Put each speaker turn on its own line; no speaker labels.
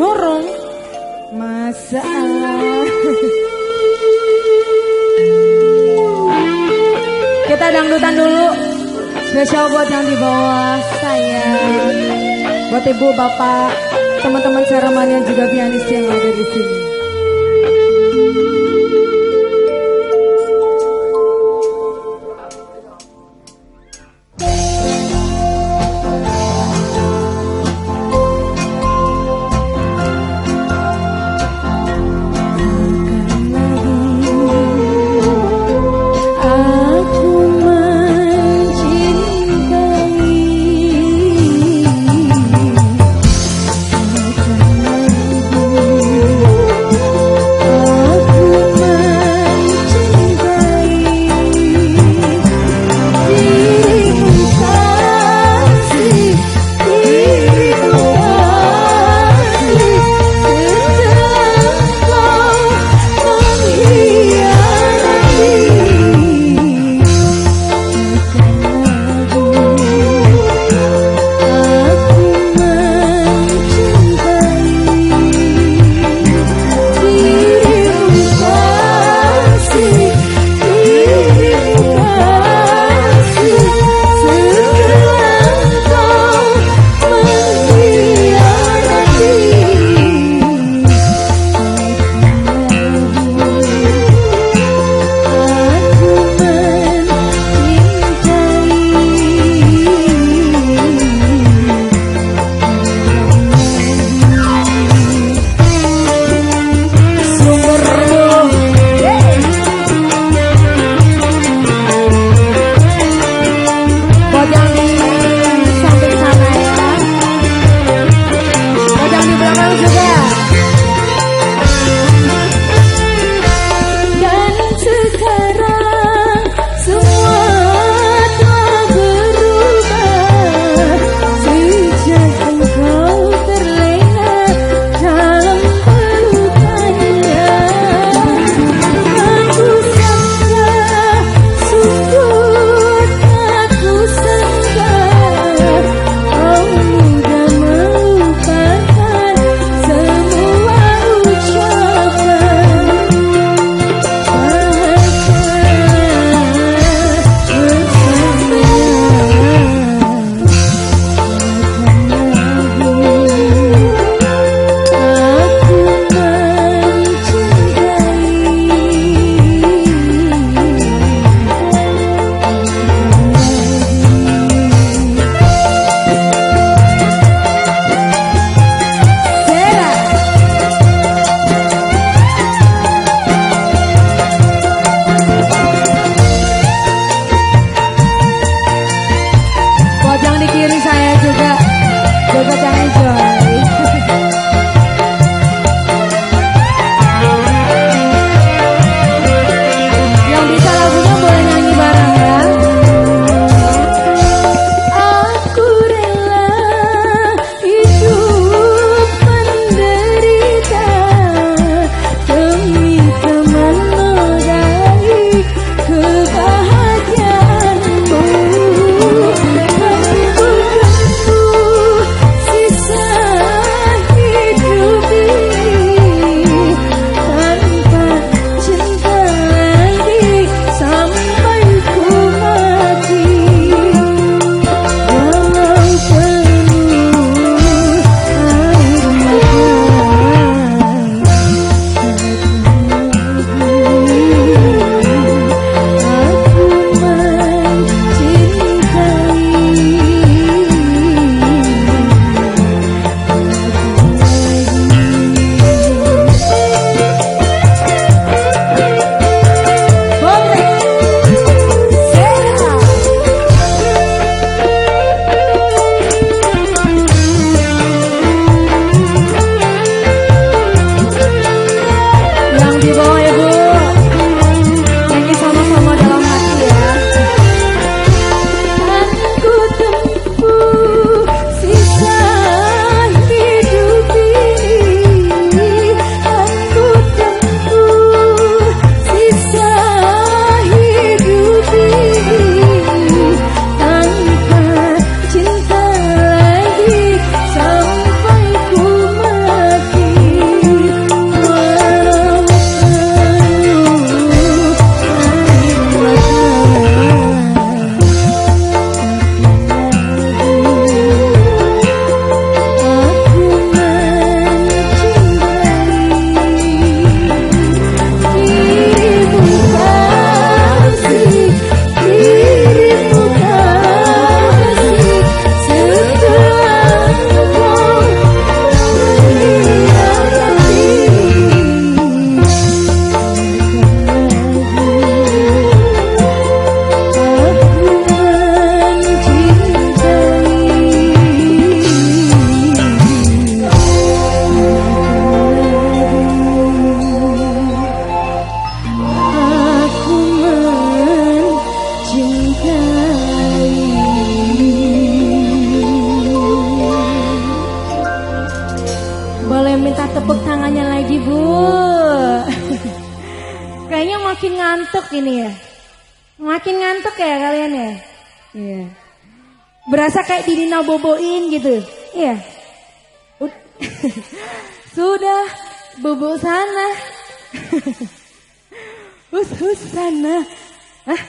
Dorong. Masalah. Kita dangdutan dulu. Spesial buat yang di bawah saya. Buat ibu, bapak, teman-teman yang juga pianis yang ada di sini. Minta tepuk tangannya lagi bu. Kayaknya makin ngantuk ini ya. Makin ngantuk ya kalian ya. Iya. Berasa kayak Dina boboin gitu. Iya. Sudah bobo sana. Hus hus sana. Hah?